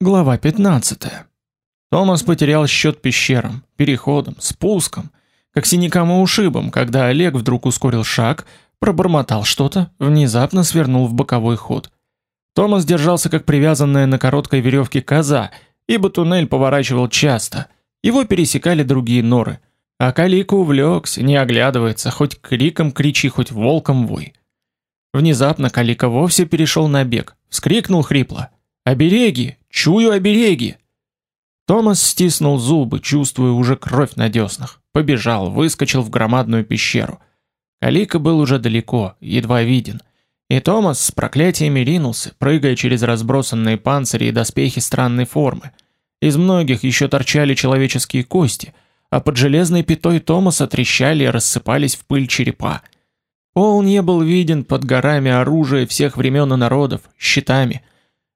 Глава 15. Томас потерял счет пещерам, переходам, спускам, как синякам и ушибам, когда Олег вдруг ускорил шаг, пробормотал что-то, внезапно свернул в боковой ход. Томас держался как привязанная на короткой веревке коза, ибо туннель поворачивал часто. Его пересекали другие норы. А Калика увлекся, не оглядывается, хоть криком кричи, хоть волком вой. Внезапно Калика вовсе перешел на бег, вскрикнул хрипло: "Обереги! Чую обереги!" Томас стиснул зубы, чувствуя уже кровь на деснах. Побежал, выскочил в громадную пещеру. Калика был уже далеко, едва виден. И Томас с проклятиями ринулся, прыгая через разбросанные панцири и доспехи странной формы. Из многих еще торчали человеческие кости, а под железной пятой Томаса трещали и рассыпались в пыль черепа. Пол не был виден под горами оружия всех времен и народов, щитами.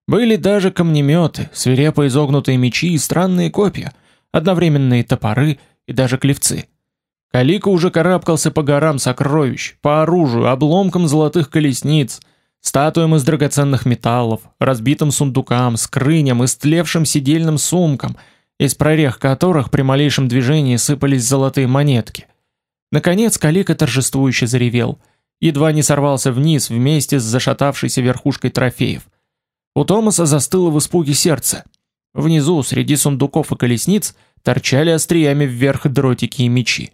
Были даже камнеметы, свирепо изогнутые мечи и странные копья, одновременные топоры и даже клевцы. Калика уже карабкался по горам сокровищ, по оружию, обломкам золотых колесниц, статуям из драгоценных металлов, разбитым сундукам, скрыням, истлевшим сидельным сумкам, из прорех которых при малейшем движении сыпались золотые монетки. Наконец Калика торжествующе заревел, едва не сорвался вниз вместе с зашатавшейся верхушкой трофеев. У Томаса застыло в испуге сердце. Внизу, среди сундуков и колесниц, торчали остриями вверх дротики и мечи.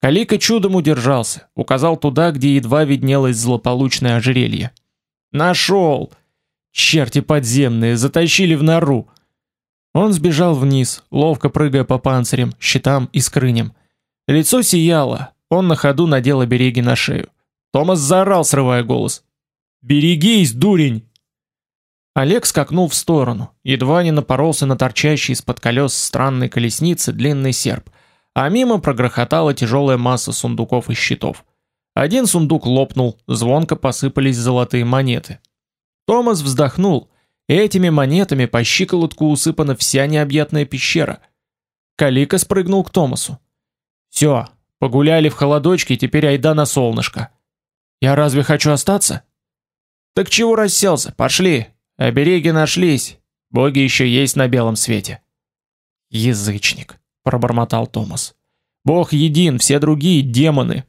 Калика чудом удержался, указал туда, где едва виднелось злополучное ожерелье. Нашел! Черти подземные затащили в нору. Он сбежал вниз, ловко прыгая по панцирям, щитам и скрыням. Лицо сияло, он на ходу надел обереги на шею. Томас заорал, срывая голос. «Берегись, дурень!» Олег скакнул в сторону, едва не напоролся на торчащий из-под колес странной колесницы длинный серп а мимо прогрохотала тяжелая масса сундуков и щитов. Один сундук лопнул, звонко посыпались золотые монеты. Томас вздохнул. Этими монетами по щиколотку усыпана вся необъятная пещера. Калика спрыгнул к Томасу. Все, погуляли в холодочке, теперь айда на солнышко. Я разве хочу остаться? Так чего расселся? Пошли. Обереги нашлись. Боги еще есть на белом свете. Язычник пробормотал Томас. Бог един, все другие демоны.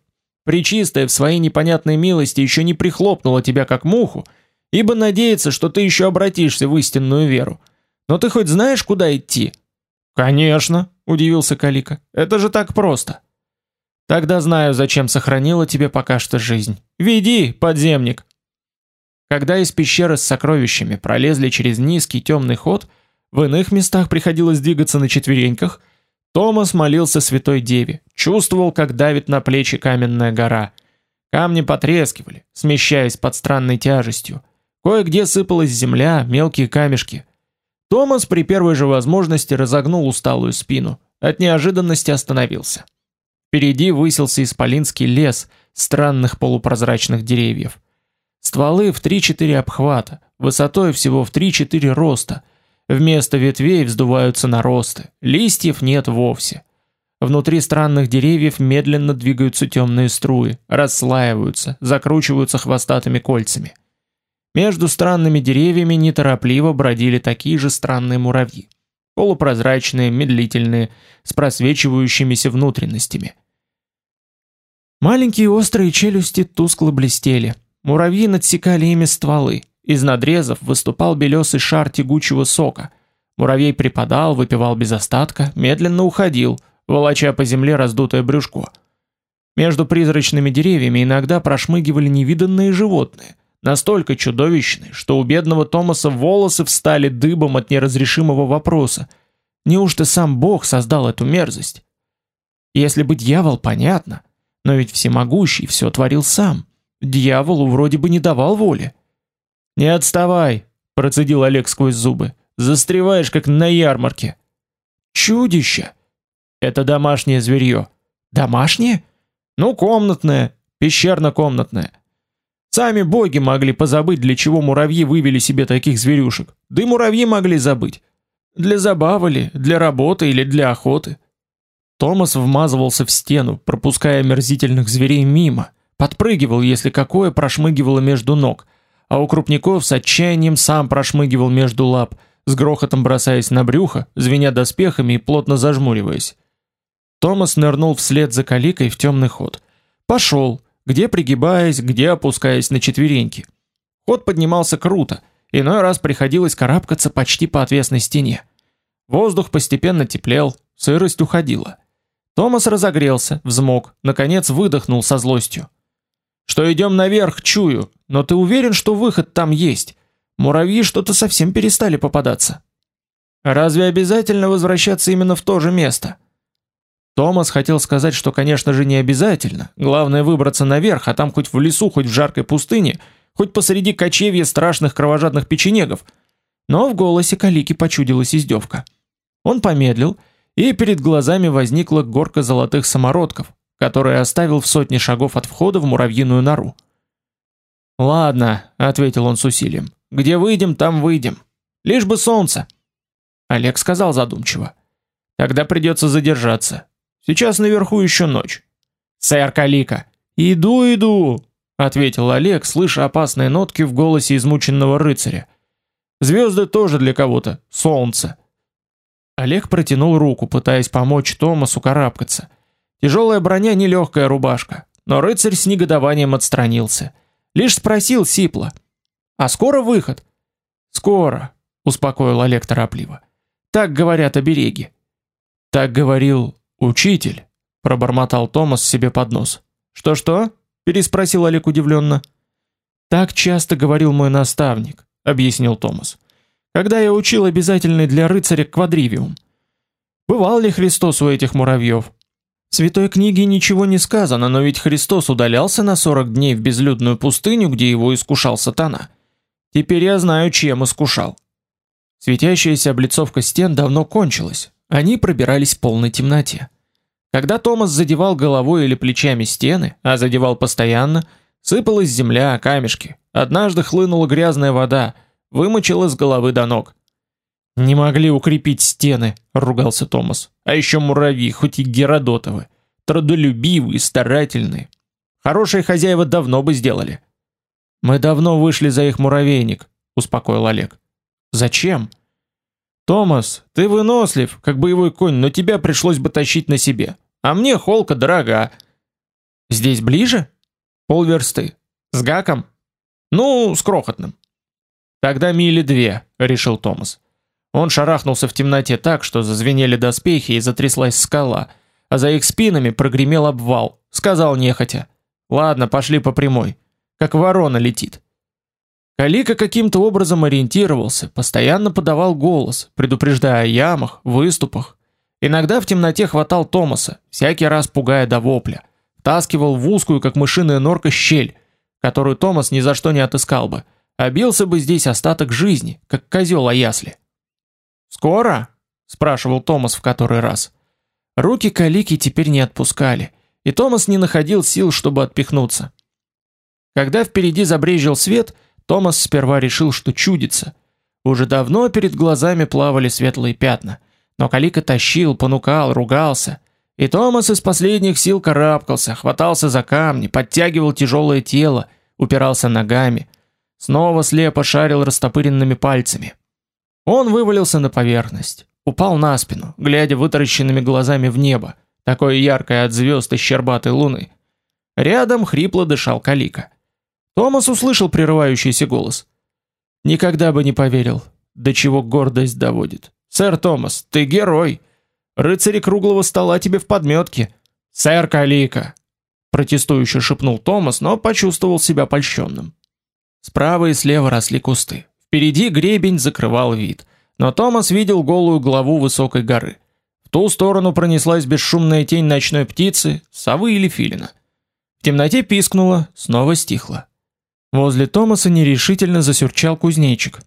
Пречистая в своей непонятной милости еще не прихлопнула тебя как муху, ибо надеется, что ты еще обратишься в истинную веру. Но ты хоть знаешь, куда идти? Конечно, удивился Калика. Это же так просто. Тогда знаю, зачем сохранила тебе пока что жизнь. Веди, подземник. Когда из пещеры с сокровищами пролезли через низкий темный ход, в иных местах приходилось двигаться на четвереньках, Томас молился Святой Деве, чувствовал, как давит на плечи каменная гора. Камни потрескивали, смещаясь под странной тяжестью. Кое-где сыпалась земля, мелкие камешки. Томас при первой же возможности разогнул усталую спину, от неожиданности остановился. Впереди высился исполинский лес странных полупрозрачных деревьев. Стволы в 3-4 обхвата, высотой всего в 3-4 роста – Вместо ветвей вздуваются наросты, листьев нет вовсе. Внутри странных деревьев медленно двигаются темные струи, расслаиваются, закручиваются хвостатыми кольцами. Между странными деревьями неторопливо бродили такие же странные муравьи, полупрозрачные, медлительные, с просвечивающимися внутренностями. Маленькие острые челюсти тускло блестели. Муравьи надсекали ими стволы, из надрезов выступал белесый шар тягучего сока. Муравей припадал, выпивал без остатка, медленно уходил, волоча по земле раздутое брюшко. Между призрачными деревьями иногда прошмыгивали невиданные животные, настолько чудовищные, что у бедного Томаса волосы встали дыбом от неразрешимого вопроса. Неужто сам Бог создал эту мерзость? Если бы дьявол, понятно, но ведь всемогущий все творил сам. Дьяволу вроде бы не давал воли. Не отставай, процедил Олег сквозь зубы. Застреваешь как на ярмарке. Чудище. Это домашнее зверье. Домашнее? Ну, комнатное, пещерно-комнатное. Сами боги могли позабыть, для чего муравьи вывели себе таких зверюшек. Да и муравьи могли забыть. Для забавы ли, для работы или для охоты. Томас вмазывался в стену, пропуская мерзительных зверей мимо, подпрыгивал, если какое прошмыгивало между ног, а у крупников с отчаянием сам прошмыгивал между лап, с грохотом бросаясь на брюхо, звеня доспехами и плотно зажмуриваясь. Томас нырнул вслед за каликой в темный ход. Пошел, где пригибаясь, где опускаясь на четвереньки. Ход поднимался круто, иной раз приходилось карабкаться почти по отвесной стене. Воздух постепенно теплел, сырость уходила. Томас разогрелся, взмок, наконец выдохнул со злостью. Что идем наверх, чую, но ты уверен, что выход там есть? Муравьи что-то совсем перестали попадаться. Разве обязательно возвращаться именно в то же место? Томас хотел сказать, что, конечно же, не обязательно. Главное выбраться наверх, а там хоть в лесу, хоть в жаркой пустыне, хоть посреди кочевья страшных кровожадных печенегов. Но в голосе Калики почудилась издевка. Он помедлил, и перед глазами возникла горка золотых самородков, которые оставил в сотне шагов от входа в муравьиную нору. "Ладно", ответил он с усилием. "Где выйдем, там выйдем. Лишь бы солнце". Олег сказал задумчиво: "Тогда придется задержаться. Сейчас наверху еще ночь. Сэр Калика. Иду, иду, ответил Олег, слыша опасные нотки в голосе измученного рыцаря. Звезды тоже для кого-то, солнце. Олег протянул руку, пытаясь помочь Томасу карабкаться. Тяжелая броня не легкая рубашка, но рыцарь с негодованием отстранился. Лишь спросил сипло: "А скоро выход?" "Скоро", успокоил Олег торопливо. "Так говорят обереги". Так говорил Учитель, пробормотал Томас себе под нос. Что-что? переспросил Олег удивленно. Так часто говорил мой наставник, объяснил Томас. Когда я учил обязательный для рыцаря квадривиум. Бывал ли Христос у этих муравьев? В святой книге ничего не сказано, но ведь Христос удалялся на 40 дней в безлюдную пустыню, где его искушал сатана. Теперь я знаю, чем искушал. Светящаяся облицовка стен давно кончилась, они пробирались в полной темноте. Когда Томас задевал головой или плечами стены, а задевал постоянно, сыпалась земля, камешки. Однажды хлынула грязная вода, вымочила с головы до ног. Не могли укрепить стены, ругался Томас. А еще муравьи, хоть и геродотовы, трудолюбивые, старательные. Хорошие хозяева давно бы сделали. Мы давно вышли за их муравейник, успокоил Олег. Зачем? Томас, ты вынослив, как боевой конь, но тебя пришлось бы тащить на себе. А мне холка дорога. Здесь ближе? Полверсты. С гаком? Ну, с крохотным. Тогда мили две, решил Томас. Он шарахнулся в темноте так, что зазвенели доспехи и затряслась скала, а за их спинами прогремел обвал. Сказал нехотя: "Ладно, пошли по прямой, как ворона летит". Калика каким-то образом ориентировался, постоянно подавал голос, предупреждая о ямах, выступах. Иногда в темноте хватал Томаса, всякий раз пугая до вопля, втаскивал в узкую, как мышиная норка, щель, которую Томас ни за что не отыскал бы, а бился бы здесь остаток жизни, как козел о ясли. «Скоро?» – спрашивал Томас в который раз. Руки Калики теперь не отпускали, и Томас не находил сил, чтобы отпихнуться. Когда впереди забрезжил свет – Томас сперва решил, что чудится. Уже давно перед глазами плавали светлые пятна, но Калика тащил, понукал, ругался. И Томас из последних сил карабкался, хватался за камни, подтягивал тяжелое тело, упирался ногами, снова слепо шарил растопыренными пальцами. Он вывалился на поверхность, упал на спину, глядя вытаращенными глазами в небо, такое яркое от звезд и щербатой луны. Рядом хрипло дышал Калика. Томас услышал прерывающийся голос. Никогда бы не поверил, до чего гордость доводит. Сэр Томас, ты герой. Рыцари круглого стола тебе в подметке. Сэр Калика, протестующе шепнул Томас, но почувствовал себя польщенным. Справа и слева росли кусты. Впереди гребень закрывал вид, но Томас видел голую главу высокой горы. В ту сторону пронеслась бесшумная тень ночной птицы, совы или филина. В темноте пискнуло, снова стихло. Возле Томаса нерешительно засюрчал кузнечик.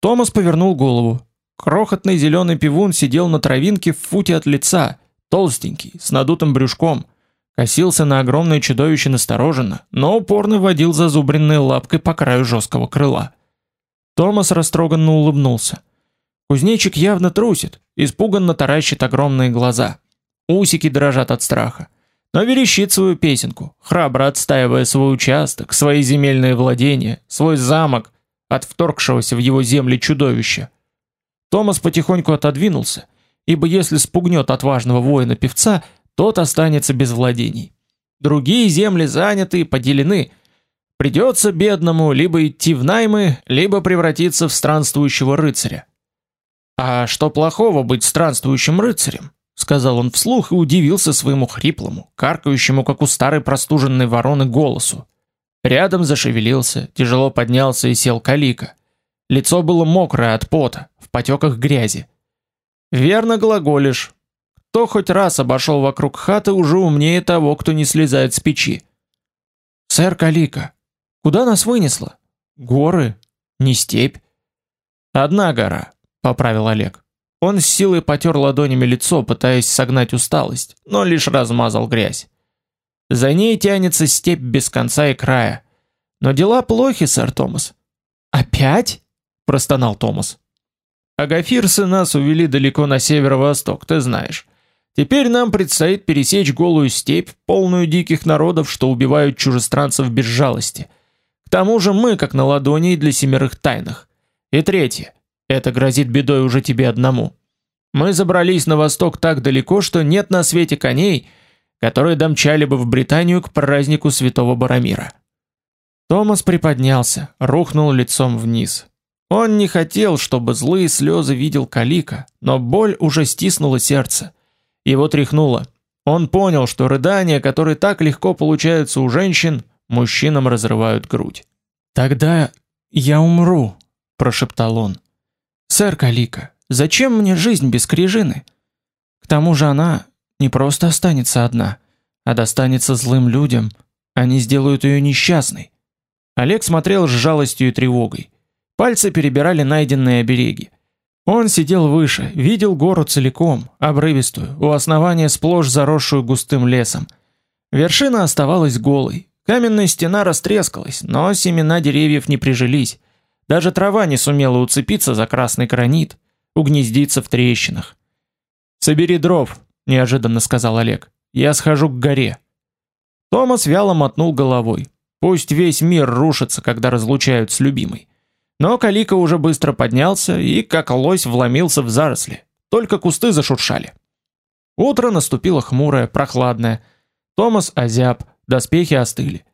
Томас повернул голову. Крохотный зеленый пивун сидел на травинке в футе от лица, толстенький, с надутым брюшком, косился на огромное чудовище настороженно, но упорно водил зазубренной лапкой по краю жесткого крыла. Томас растроганно улыбнулся. Кузнечик явно трусит, испуганно таращит огромные глаза. Усики дрожат от страха но верещит свою песенку, храбро отстаивая свой участок, свои земельные владения, свой замок от вторгшегося в его земли чудовища. Томас потихоньку отодвинулся, ибо если спугнет отважного воина-певца, тот останется без владений. Другие земли заняты и поделены. Придется бедному либо идти в наймы, либо превратиться в странствующего рыцаря. А что плохого быть странствующим рыцарем? сказал он вслух и удивился своему хриплому, каркающему, как у старой простуженной вороны, голосу. Рядом зашевелился, тяжело поднялся и сел Калика. Лицо было мокрое от пота, в потеках грязи. Верно глаголишь. Кто хоть раз обошел вокруг хаты, уже умнее того, кто не слезает с печи. Сэр Калика, куда нас вынесло? Горы, не степь. Одна гора, поправил Олег. Он с силой потер ладонями лицо, пытаясь согнать усталость, но лишь размазал грязь. За ней тянется степь без конца и края. Но дела плохи, сэр Томас. Опять? простонал Томас. Агафирсы нас увели далеко на северо-восток, ты знаешь. Теперь нам предстоит пересечь голую степь, полную диких народов, что убивают чужестранцев без жалости. Тому же мы как на ладони для семерых тайных. И третье. Это грозит бедой уже тебе одному. Мы забрались на восток так далеко, что нет на свете коней, которые домчали бы в Британию к празднику Святого Барамира. Томас приподнялся, рухнул лицом вниз. Он не хотел, чтобы злые слезы видел Калика, но боль уже стиснула сердце. Его тряхнуло. Он понял, что рыдания, которые так легко получаются у женщин, мужчинам разрывают грудь. Тогда я умру, прошептал он. Сэр Калика, зачем мне жизнь без крижины? К тому же она не просто останется одна, а достанется злым людям. Они сделают ее несчастной. Олег смотрел с жалостью и тревогой. Пальцы перебирали найденные обереги. Он сидел выше, видел гору целиком, обрывистую, у основания сплошь заросшую густым лесом. Вершина оставалась голой. Каменная стена растрескалась, но семена деревьев не прижились. Даже трава не сумела уцепиться за красный гранит, угнездиться в трещинах. "Собери дров", неожиданно сказал Олег. "Я схожу к горе". Томас вяло мотнул головой. Пусть весь мир рушится, когда разлучают с любимой. Но Калика уже быстро поднялся и, как лось, вломился в заросли. Только кусты зашуршали. Утро наступило хмурое, прохладное. Томас озяб, доспехи остыли.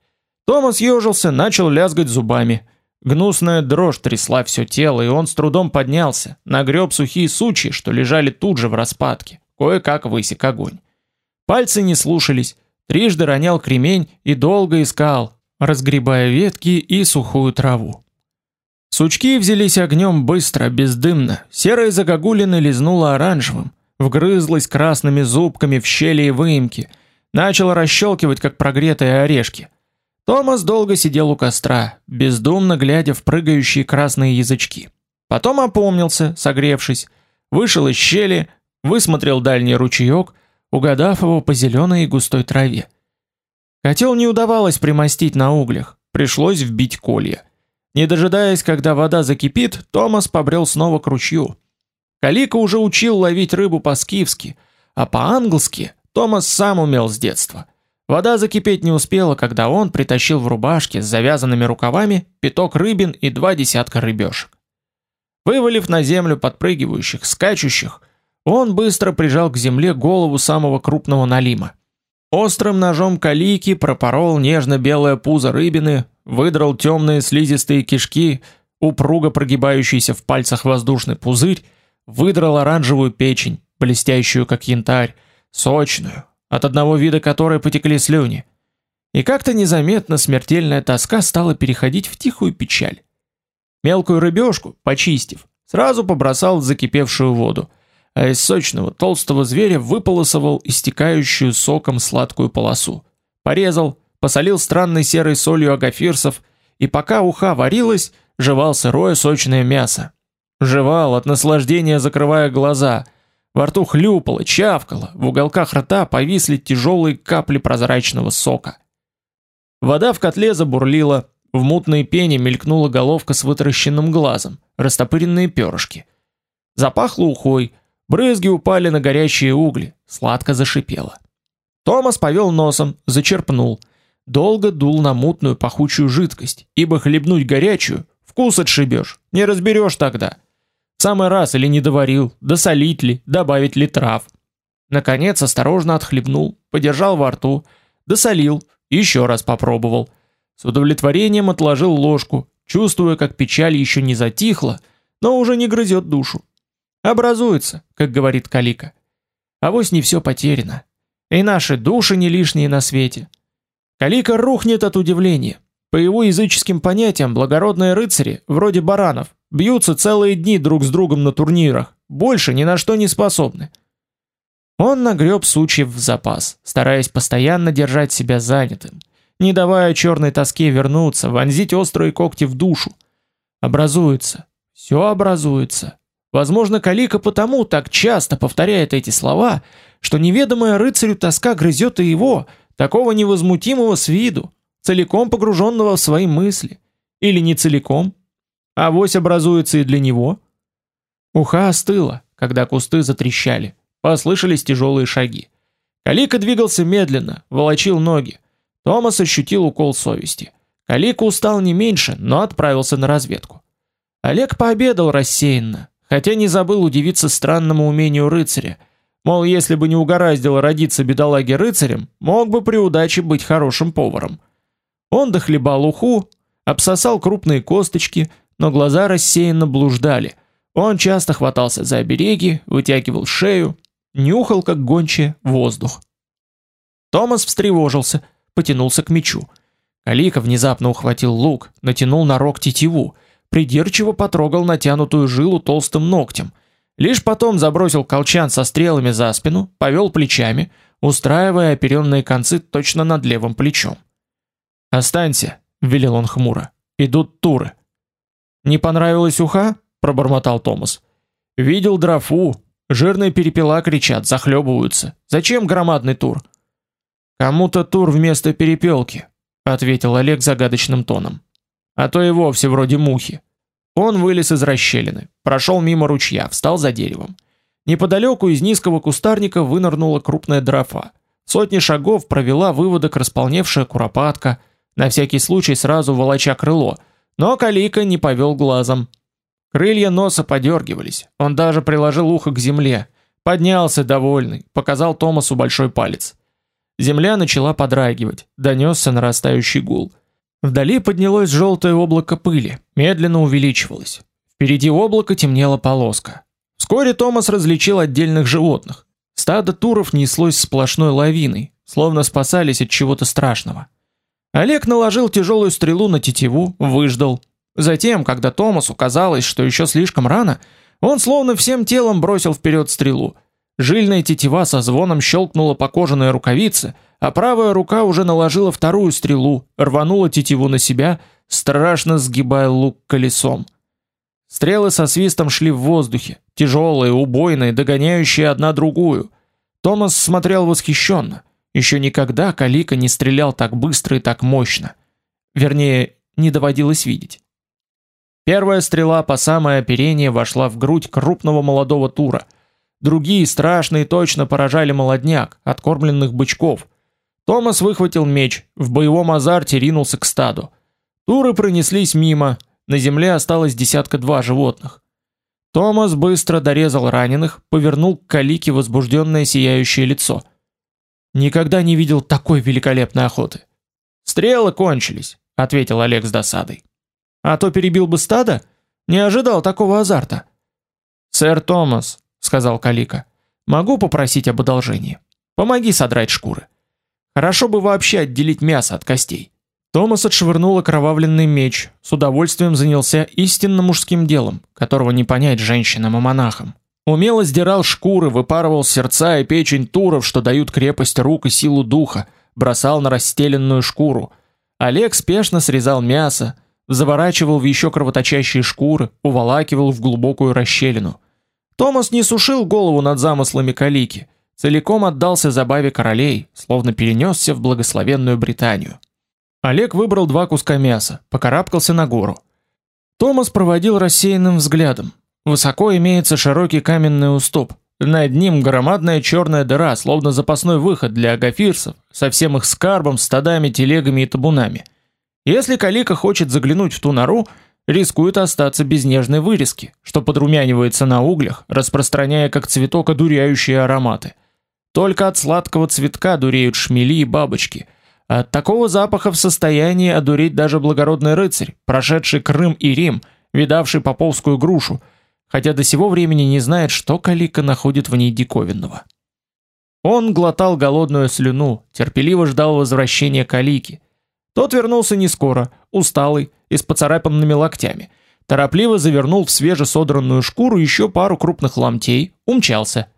Томас ежился, начал лязгать зубами. Гнусная дрожь трясла все тело, и он с трудом поднялся, нагреб сухие сучья, что лежали тут же в распадке. Кое-как высек огонь. Пальцы не слушались. Трижды ронял кремень и долго искал, разгребая ветки и сухую траву. Сучки взялись огнем быстро, бездымно. Серая загогулина лизнула оранжевым, вгрызлась красными зубками в щели и выемки, начала расщелкивать, как прогретые орешки. Томас долго сидел у костра, бездумно глядя в прыгающие красные язычки. Потом опомнился, согревшись, вышел из щели, высмотрел дальний ручеек, угадав его по зеленой и густой траве. Котел не удавалось примостить на углях, пришлось вбить колья. Не дожидаясь, когда вода закипит, Томас побрел снова к ручью. Калика уже учил ловить рыбу по-скифски, а по-англски Томас сам умел с детства. Вода закипеть не успела, когда он притащил в рубашке с завязанными рукавами пяток рыбин и два десятка рыбешек. Вывалив на землю подпрыгивающих, скачущих, он быстро прижал к земле голову самого крупного налима. Острым ножом калики пропорол нежно-белое пузо рыбины, выдрал темные слизистые кишки, упруго прогибающийся в пальцах воздушный пузырь, выдрал оранжевую печень, блестящую как янтарь, сочную, от одного вида которой потекли слюни. И как-то незаметно смертельная тоска стала переходить в тихую печаль. Мелкую рыбешку, почистив, сразу побросал в закипевшую воду, а из сочного толстого зверя выполосовал истекающую соком сладкую полосу. Порезал, посолил странной серой солью агафирсов, и пока уха варилась, жевал сырое сочное мясо. Жевал от наслаждения, закрывая глаза. Во рту хлюпало, чавкало, в уголках рта повисли тяжелые капли прозрачного сока. Вода в котле забурлила, в мутной пене мелькнула головка с вытаращенным глазом, растопыренные перышки. Запахло ухой, брызги упали на горячие угли, сладко зашипело. Томас повел носом, зачерпнул долго дул на мутную пахучую жидкость, ибо хлебнуть горячую вкус отшибешь, не разберешь тогда. Самый раз или не доварил, досолить ли, добавить ли трав. Наконец осторожно отхлебнул, подержал во рту, досолил, еще раз попробовал. С удовлетворением отложил ложку, чувствуя, как печаль еще не затихла, но уже не грызет душу. Образуется, как говорит Калика. А вось не все потеряно. И наши души не лишние на свете. Калика рухнет от удивления. По его языческим понятиям, благородные рыцари, вроде баранов, бьются целые дни друг с другом на турнирах, больше ни на что не способны. Он нагреб сучьев в запас, стараясь постоянно держать себя занятым, не давая черной тоске вернуться, вонзить острые когти в душу. Образуется, все образуется. Возможно, Калика потому так часто повторяет эти слова, что неведомая рыцарю тоска грызет и его, такого невозмутимого с виду, целиком погруженного в свои мысли. Или не целиком, а вось образуется и для него. Уха остыла, когда кусты затрещали, послышались тяжелые шаги. Калика двигался медленно, волочил ноги. Томас ощутил укол совести. Калика устал не меньше, но отправился на разведку. Олег пообедал рассеянно, хотя не забыл удивиться странному умению рыцаря. Мол, если бы не угораздило родиться бедолаге рыцарем, мог бы при удаче быть хорошим поваром. Он дохлебал уху, обсосал крупные косточки, но глаза рассеянно блуждали. Он часто хватался за обереги, вытягивал шею, нюхал как гончая воздух. Томас встревожился, потянулся к мечу. Калика внезапно ухватил лук, натянул на рог тетиву придирчиво потрогал натянутую жилу толстым ногтем. Лишь потом забросил колчан со стрелами за спину, повел плечами, устраивая оперенные концы точно над левым плечом. "Останься", велел он хмуро. "Идут туры". "Не понравилась уха?" пробормотал Томас. "Видел драфу, жирные перепела кричат, захлебываются. Зачем громадный тур?" "Кому-то тур вместо перепелки", ответил Олег загадочным тоном а то и вовсе вроде мухи. Он вылез из расщелины, прошел мимо ручья, встал за деревом. Неподалеку из низкого кустарника вынырнула крупная дрофа. Сотни шагов провела выводок располневшая куропатка, на всякий случай сразу волоча крыло, но Калика не повел глазом. Крылья носа подергивались, он даже приложил ухо к земле, поднялся довольный, показал Томасу большой палец. Земля начала подрагивать, донесся нарастающий гул. Вдали поднялось желтое облако пыли, медленно увеличивалось. Впереди облака темнела полоска. Вскоре Томас различил отдельных животных. Стадо туров неслось сплошной лавиной, словно спасались от чего-то страшного. Олег наложил тяжелую стрелу на тетиву, выждал. Затем, когда Томасу казалось, что еще слишком рано, он словно всем телом бросил вперед стрелу. Жильная тетива со звоном щелкнула по кожаной рукавице, а правая рука уже наложила вторую стрелу, рванула тетиву на себя, страшно сгибая лук колесом. Стрелы со свистом шли в воздухе, тяжелые, убойные, догоняющие одна другую. Томас смотрел восхищенно. Еще никогда Калика не стрелял так быстро и так мощно. Вернее, не доводилось видеть. Первая стрела по самое оперение вошла в грудь крупного молодого тура. Другие страшные точно поражали молодняк, откормленных бычков – Томас выхватил меч, в боевом азарте ринулся к стаду. Туры пронеслись мимо, на земле осталось десятка-два животных. Томас быстро дорезал раненых, повернул к Калике возбужденное сияющее лицо. Никогда не видел такой великолепной охоты. Стрелы кончились, ответил Олег с досадой. А то перебил бы стадо? Не ожидал такого азарта. Сэр Томас, сказал Калика. Могу попросить об одолжении. Помоги содрать шкуры. Хорошо бы вообще отделить мясо от костей. Томас отшвырнул окровавленный меч, с удовольствием занялся истинно мужским делом, которого не понять женщинам и монахам. Умело сдирал шкуры, выпарывал сердца и печень туров, что дают крепость рук и силу духа, бросал на расстеленную шкуру. Олег спешно срезал мясо, заворачивал в еще кровоточащие шкуры, уволакивал в глубокую расщелину. Томас не сушил голову над замыслами Калики – целиком отдался забаве королей, словно перенесся в благословенную Британию. Олег выбрал два куска мяса, покарабкался на гору. Томас проводил рассеянным взглядом. Высоко имеется широкий каменный уступ. Над ним громадная черная дыра, словно запасной выход для агафирцев, со всем их скарбом, стадами, телегами и табунами. Если Калика хочет заглянуть в ту нору, рискует остаться без нежной вырезки, что подрумянивается на углях, распространяя как цветок одуряющие ароматы. Только от сладкого цветка дуреют шмели и бабочки, от такого запаха в состоянии одуреть даже благородный рыцарь, прошедший Крым и Рим, видавший поповскую грушу, хотя до сего времени не знает, что Калика находит в ней диковинного. Он глотал голодную слюну, терпеливо ждал возвращения Калики. Тот вернулся не скоро, усталый и с поцарапанными локтями. Торопливо завернул в свежесодранную шкуру еще пару крупных ломтей, умчался.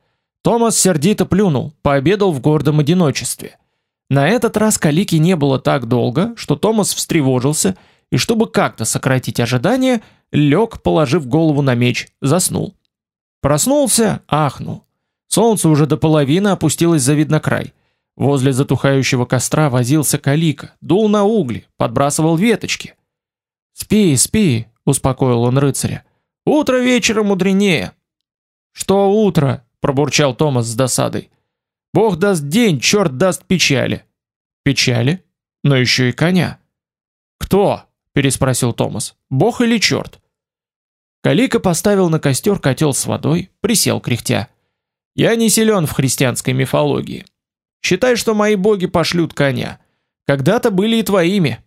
Томас сердито плюнул, пообедал в гордом одиночестве. На этот раз Калики не было так долго, что Томас встревожился и, чтобы как-то сократить ожидания, лег, положив голову на меч, заснул. Проснулся, ахнул. Солнце уже до половины опустилось за виднокрай. Возле затухающего костра возился Калика, дул на угли, подбрасывал веточки. "Спи, спи", успокоил он рыцаря. "Утро вечера мудренее". "Что утро?" пробурчал Томас с досадой. "Бог даст день, черт даст печали". "Печали? Но еще и коня". "Кто?" переспросил Томас. "Бог или черт?" Калика поставил на костер котел с водой, присел кряхтя. Я не силен в христианской мифологии. Считай, что мои боги пошлют коня. Когда-то были и твоими.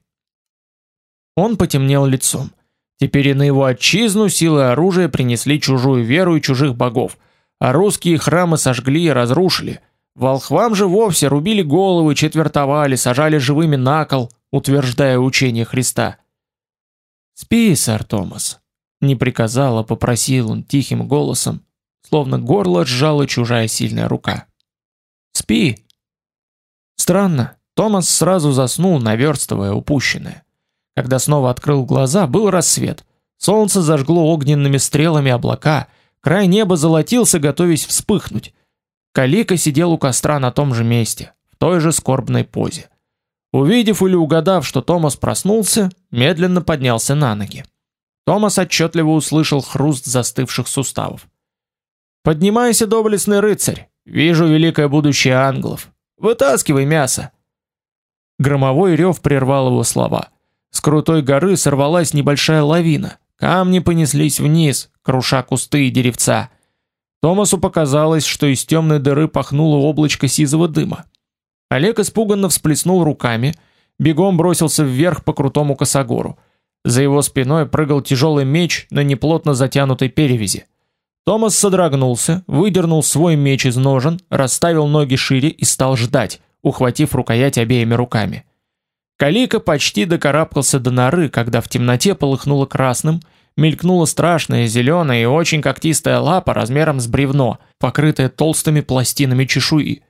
Он потемнел лицом. Теперь и на его отчизну силы оружия принесли чужую веру и чужих богов, а русские храмы сожгли и разрушили. Волхвам же вовсе рубили головы, четвертовали, сажали живыми на кол, утверждая учение Христа. «Спи, сэр Томас», — не приказал, а попросил он тихим голосом, словно горло сжала чужая сильная рука. Спи. Странно, Томас сразу заснул, наверстывая упущенное. Когда снова открыл глаза, был рассвет. Солнце зажгло огненными стрелами облака, край неба золотился, готовясь вспыхнуть. Калика сидел у костра на том же месте, в той же скорбной позе. Увидев или угадав, что Томас проснулся, медленно поднялся на ноги. Томас отчетливо услышал хруст застывших суставов. Поднимайся, доблестный рыцарь. Вижу великое будущее англов. Вытаскивай мясо. Громовой рев прервал его слова. С крутой горы сорвалась небольшая лавина. Камни понеслись вниз, круша кусты и деревца. Томасу показалось, что из темной дыры пахнуло облачко сизого дыма. Олег испуганно всплеснул руками, бегом бросился вверх по крутому косогору. За его спиной прыгал тяжелый меч на неплотно затянутой перевязи. Томас содрогнулся, выдернул свой меч из ножен, расставил ноги шире и стал ждать, ухватив рукоять обеими руками. Калика почти докарабкался до норы, когда в темноте полыхнуло красным, мелькнула страшная зеленая и очень когтистая лапа размером с бревно, покрытая толстыми пластинами чешуи.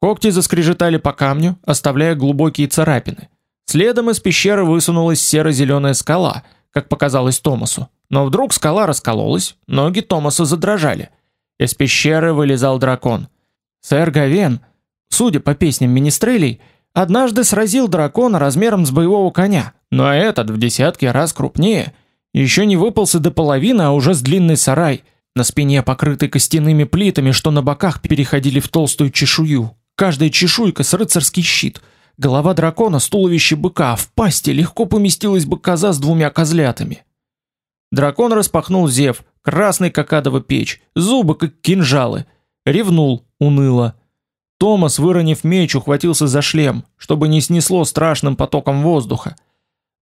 Когти заскрежетали по камню, оставляя глубокие царапины. Следом из пещеры высунулась серо-зеленая скала, как показалось Томасу. Но вдруг скала раскололась, ноги Томаса задрожали. Из пещеры вылезал дракон. Сэр Гавен, судя по песням министрелей, однажды сразил дракона размером с боевого коня, но этот в десятки раз крупнее. Еще не выполз до половины, а уже с длинной сарай, на спине покрытый костяными плитами, что на боках переходили в толстую чешую. Каждая чешуйка с рыцарский щит. Голова дракона с туловище быка, в пасти легко поместилась бы коза с двумя козлятами. Дракон распахнул зев, красный как адова печь, зубы как кинжалы, ревнул уныло. Томас, выронив меч, ухватился за шлем, чтобы не снесло страшным потоком воздуха.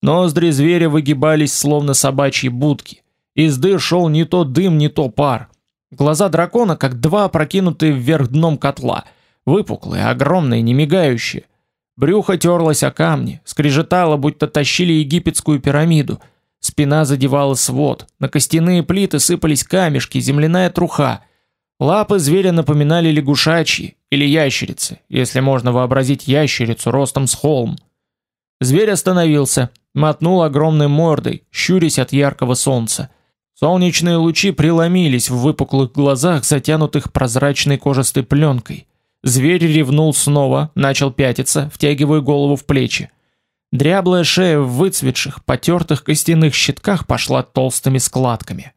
Ноздри зверя выгибались словно собачьи будки. Из дыр шел не то дым, не то пар. Глаза дракона как два опрокинутые вверх дном котла, выпуклые, огромные, не мигающие. Брюхо терлось о камни, скрежетало, будто тащили египетскую пирамиду — Спина задевала свод, на костяные плиты сыпались камешки, земляная труха. Лапы зверя напоминали лягушачьи или ящерицы, если можно вообразить ящерицу ростом с холм. Зверь остановился, мотнул огромной мордой, щурясь от яркого солнца. Солнечные лучи преломились в выпуклых глазах, затянутых прозрачной кожистой пленкой. Зверь ревнул снова, начал пятиться, втягивая голову в плечи. Дряблая шея в выцветших, потертых костяных щитках пошла толстыми складками.